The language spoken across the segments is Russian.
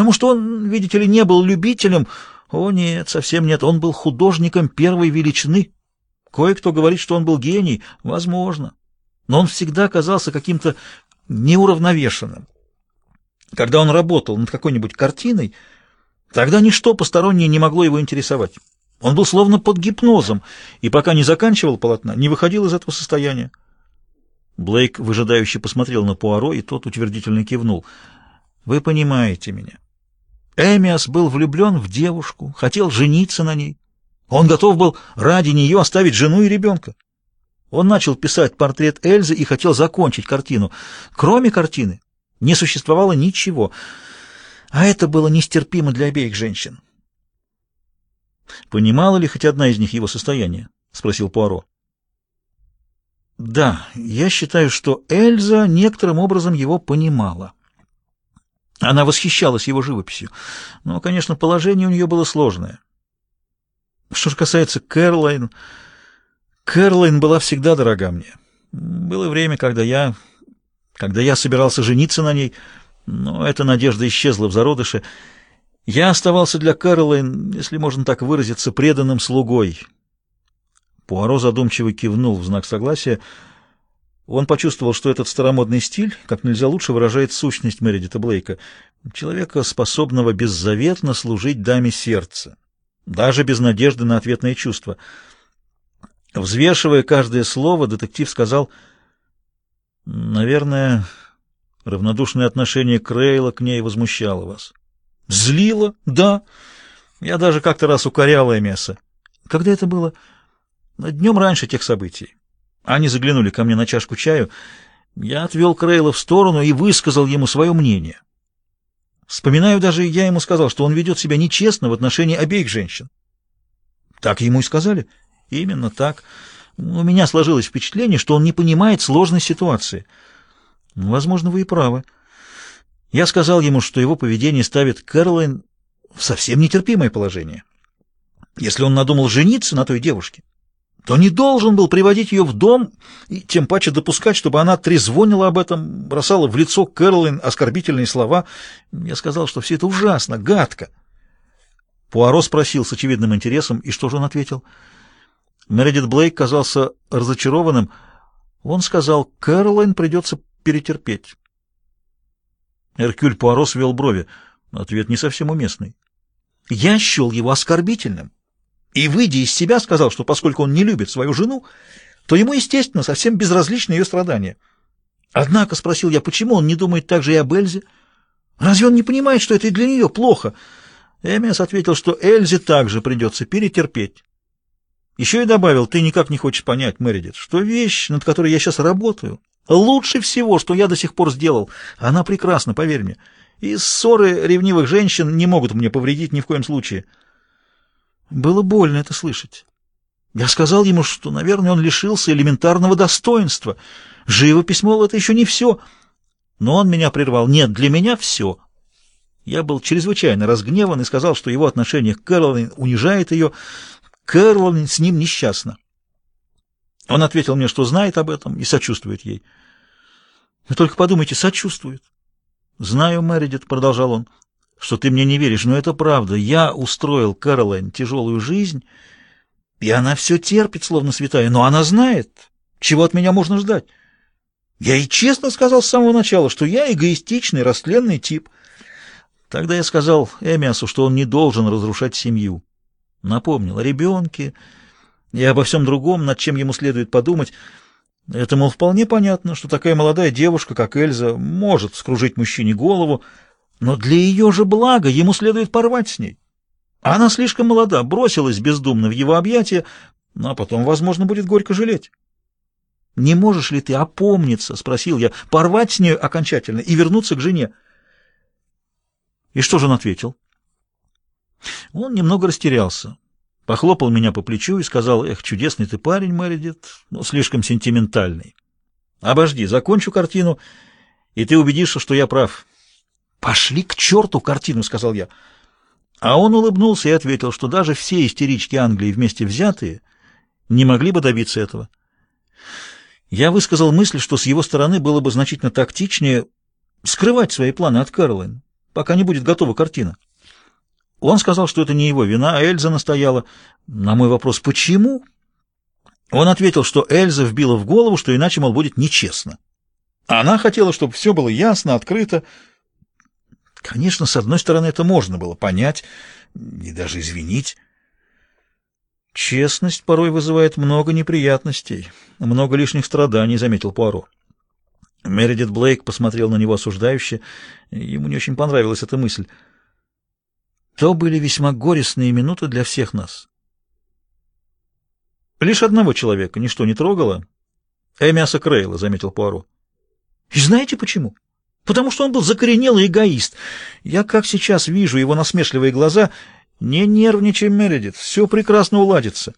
Потому что он, видите ли, не был любителем. О нет, совсем нет, он был художником первой величины. Кое-кто говорит, что он был гений. Возможно. Но он всегда казался каким-то неуравновешенным. Когда он работал над какой-нибудь картиной, тогда ничто постороннее не могло его интересовать. Он был словно под гипнозом, и пока не заканчивал полотна, не выходил из этого состояния. Блейк выжидающе посмотрел на Пуаро, и тот утвердительно кивнул. «Вы понимаете меня. Эмиас был влюблен в девушку, хотел жениться на ней. Он готов был ради нее оставить жену и ребенка. Он начал писать портрет Эльзы и хотел закончить картину. Кроме картины не существовало ничего, а это было нестерпимо для обеих женщин. «Понимала ли хоть одна из них его состояние?» — спросил Пуаро. «Да, я считаю, что Эльза некоторым образом его понимала. Она восхищалась его живописью, но, конечно, положение у нее было сложное. Что же касается Кэролайн, Кэролайн была всегда дорога мне. Было время, когда я когда я собирался жениться на ней, но эта надежда исчезла в зародыше. Я оставался для Кэролайн, если можно так выразиться, преданным слугой. Пуаро задумчиво кивнул в знак согласия. Он почувствовал, что этот старомодный стиль как нельзя лучше выражает сущность Мередита Блейка, человека, способного беззаветно служить даме сердца, даже без надежды на ответное чувство. Взвешивая каждое слово, детектив сказал — Наверное, равнодушное отношение Крейла к ней возмущало вас. Злило? Да. Я даже как-то раз укорял Эмеса. Когда это было? Днем раньше тех событий. Они заглянули ко мне на чашку чаю. Я отвел Крейла в сторону и высказал ему свое мнение. Вспоминаю, даже я ему сказал, что он ведет себя нечестно в отношении обеих женщин. Так ему и сказали? Именно так. У меня сложилось впечатление, что он не понимает сложной ситуации. Возможно, вы и правы. Я сказал ему, что его поведение ставит Кэролайн в совсем нетерпимое положение. Если он надумал жениться на той девушке, то не должен был приводить ее в дом и тем паче допускать, чтобы она трезвонила об этом, бросала в лицо Кэролайн оскорбительные слова. Я сказал, что все это ужасно, гадко. Пуаро спросил с очевидным интересом, и что же он ответил — Мередит Блейк казался разочарованным. Он сказал, Кэролайн придется перетерпеть. Эркюль Пуаро свел брови. Ответ не совсем уместный. Я счел его оскорбительным. И, выйдя из себя, сказал, что поскольку он не любит свою жену, то ему, естественно, совсем безразличны ее страдания. Однако, спросил я, почему он не думает так же и об Эльзе? Разве он не понимает, что это и для нее плохо? Эмиас ответил, что Эльзе также придется перетерпеть. Еще и добавил, ты никак не хочешь понять, Мэридит, что вещь, над которой я сейчас работаю, лучше всего, что я до сих пор сделал. Она прекрасна, поверь мне. И ссоры ревнивых женщин не могут мне повредить ни в коем случае. Было больно это слышать. Я сказал ему, что, наверное, он лишился элементарного достоинства. Живопись, мол, это еще не все. Но он меня прервал. Нет, для меня все. Я был чрезвычайно разгневан и сказал, что его отношение к Кэролайн унижает ее, Кэролин с ним несчастна. Он ответил мне, что знает об этом и сочувствует ей. Вы только подумайте, сочувствует. Знаю, Мэридит, продолжал он, что ты мне не веришь, но это правда. Я устроил Кэролайн тяжелую жизнь, и она все терпит, словно святая, но она знает, чего от меня можно ждать. Я и честно сказал с самого начала, что я эгоистичный, растленный тип. Тогда я сказал Эмиасу, что он не должен разрушать семью. Напомнил о ребенке и обо всем другом, над чем ему следует подумать. Это, мол, вполне понятно, что такая молодая девушка, как Эльза, может скружить мужчине голову, но для ее же блага ему следует порвать с ней. Она слишком молода, бросилась бездумно в его объятия, ну, а потом, возможно, будет горько жалеть. «Не можешь ли ты опомниться?» — спросил я. «Порвать с ней окончательно и вернуться к жене?» И что же он ответил? Он немного растерялся, похлопал меня по плечу и сказал, «Эх, чудесный ты парень, Мэридит, но слишком сентиментальный. Обожди, закончу картину, и ты убедишься, что я прав». «Пошли к черту картину», — сказал я. А он улыбнулся и ответил, что даже все истерички Англии вместе взятые не могли бы добиться этого. Я высказал мысль, что с его стороны было бы значительно тактичнее скрывать свои планы от Кэролайн, пока не будет готова картина. Он сказал, что это не его вина, а Эльза настояла. На мой вопрос «почему?» он ответил, что Эльза вбила в голову, что иначе, мол, будет нечестно. Она хотела, чтобы все было ясно, открыто. Конечно, с одной стороны, это можно было понять и даже извинить. Честность порой вызывает много неприятностей, много лишних страданий, заметил Пуаро. Мередит Блейк посмотрел на него осуждающе. Ему не очень понравилась эта мысль. То были весьма горестные минуты для всех нас. Лишь одного человека ничто не трогало. Эмиаса Крейла, заметил Пуаро. И знаете почему? Потому что он был закоренелый эгоист. Я как сейчас вижу его насмешливые глаза. Не нервничай, Мередит, все прекрасно уладится.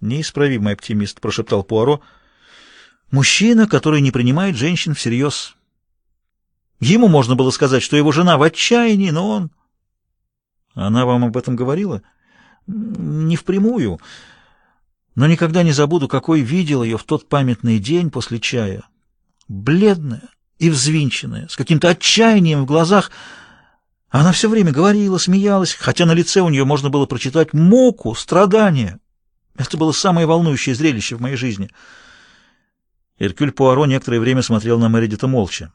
Неисправимый оптимист, прошептал Пуаро. Мужчина, который не принимает женщин всерьез. Ему можно было сказать, что его жена в отчаянии, но он... Она вам об этом говорила? Не впрямую, но никогда не забуду, какой видел ее в тот памятный день после чая. Бледная и взвинченная, с каким-то отчаянием в глазах. Она все время говорила, смеялась, хотя на лице у нее можно было прочитать муку, страдания. Это было самое волнующее зрелище в моей жизни — Эркюль Пуаро некоторое время смотрел на Мередита молча.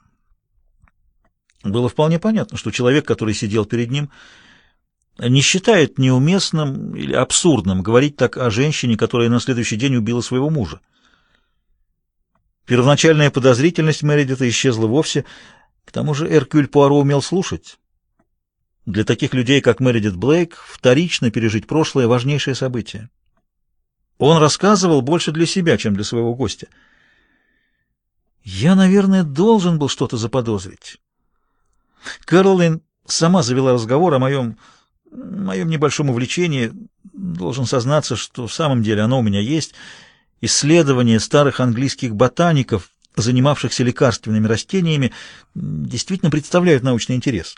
Было вполне понятно, что человек, который сидел перед ним, не считает неуместным или абсурдным говорить так о женщине, которая на следующий день убила своего мужа. Первоначальная подозрительность Мередита исчезла вовсе, к тому же Эркюль Пуаро умел слушать. Для таких людей, как Мередит Блейк, вторично пережить прошлое — важнейшее событие. Он рассказывал больше для себя, чем для своего гостя — я, наверное, должен был что-то заподозрить. Кэролин сама завела разговор о моем, моем небольшом увлечении. Должен сознаться, что в самом деле оно у меня есть. Исследования старых английских ботаников, занимавшихся лекарственными растениями, действительно представляют научный интерес.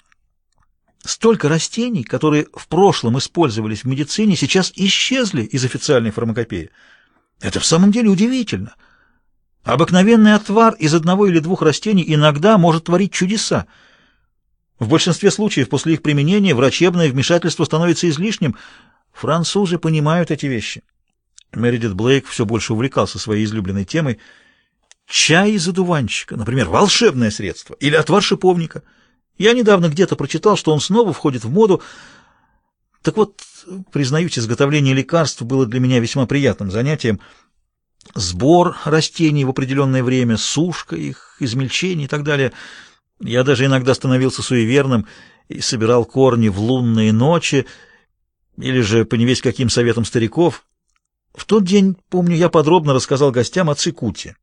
Столько растений, которые в прошлом использовались в медицине, сейчас исчезли из официальной фармакопеи. Это в самом деле удивительно. Обыкновенный отвар из одного или двух растений иногда может творить чудеса. В большинстве случаев после их применения врачебное вмешательство становится излишним. Французы понимают эти вещи. Мередит Блейк все больше увлекался своей излюбленной темой. Чай из одуванчика, например, волшебное средство, или отвар шиповника. Я недавно где-то прочитал, что он снова входит в моду. Так вот, признаюсь, изготовление лекарств было для меня весьма приятным занятием — сбор растений в определенное время, сушка их, измельчение и так далее. Я даже иногда становился суеверным и собирал корни в лунные ночи, или же по невесть каким советам стариков. В тот день, помню, я подробно рассказал гостям о цикуте.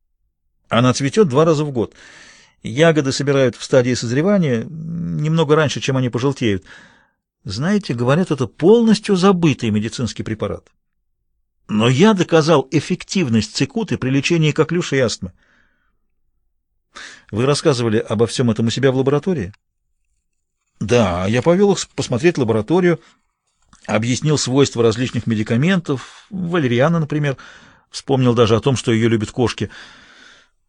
Она цветет два раза в год. Ягоды собирают в стадии созревания немного раньше, чем они пожелтеют. Знаете, говорят, это полностью забытый медицинский препарат. Но я доказал эффективность цикуты при лечении коклюша и астмы. Вы рассказывали обо всем этом у себя в лаборатории? Да, я повел их посмотреть лабораторию, объяснил свойства различных медикаментов, валериана, например, вспомнил даже о том, что ее любят кошки.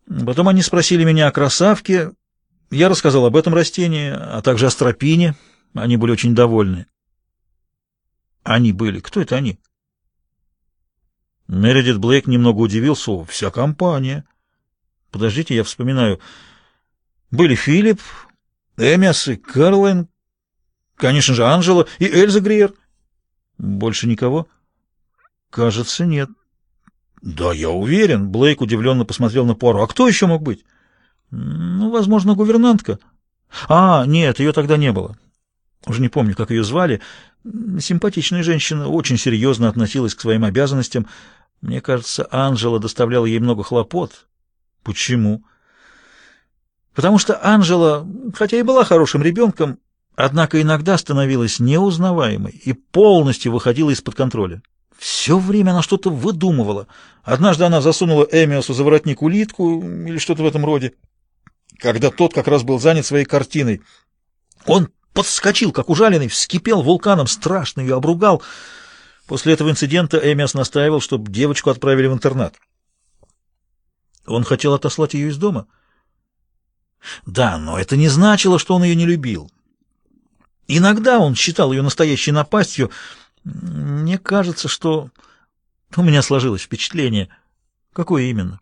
Потом они спросили меня о красавке, я рассказал об этом растении, а также о стропине, они были очень довольны. Они были. Кто это они? Мередит Блейк немного удивился. Вся компания. Подождите, я вспоминаю. Были Филипп, Эмиас и Карлайн, конечно же, Анжела и Эльза Гриер. Больше никого? Кажется, нет. Да, я уверен. Блейк удивленно посмотрел на Пуаро. А кто еще мог быть? Ну, возможно, гувернантка. А, нет, ее тогда не было. Уже не помню, как ее звали. Симпатичная женщина, очень серьезно относилась к своим обязанностям. Мне кажется, Анжела доставляла ей много хлопот. Почему? Потому что Анжела, хотя и была хорошим ребенком, однако иногда становилась неузнаваемой и полностью выходила из-под контроля. Все время она что-то выдумывала. Однажды она засунула Эмиосу за воротник улитку или что-то в этом роде, когда тот как раз был занят своей картиной. Он подскочил, как ужаленный, вскипел вулканом, страшно ее обругал. После этого инцидента Эмиас настаивал, чтобы девочку отправили в интернат. Он хотел отослать ее из дома? Да, но это не значило, что он ее не любил. Иногда он считал ее настоящей напастью. Мне кажется, что... У меня сложилось впечатление. Какое именно?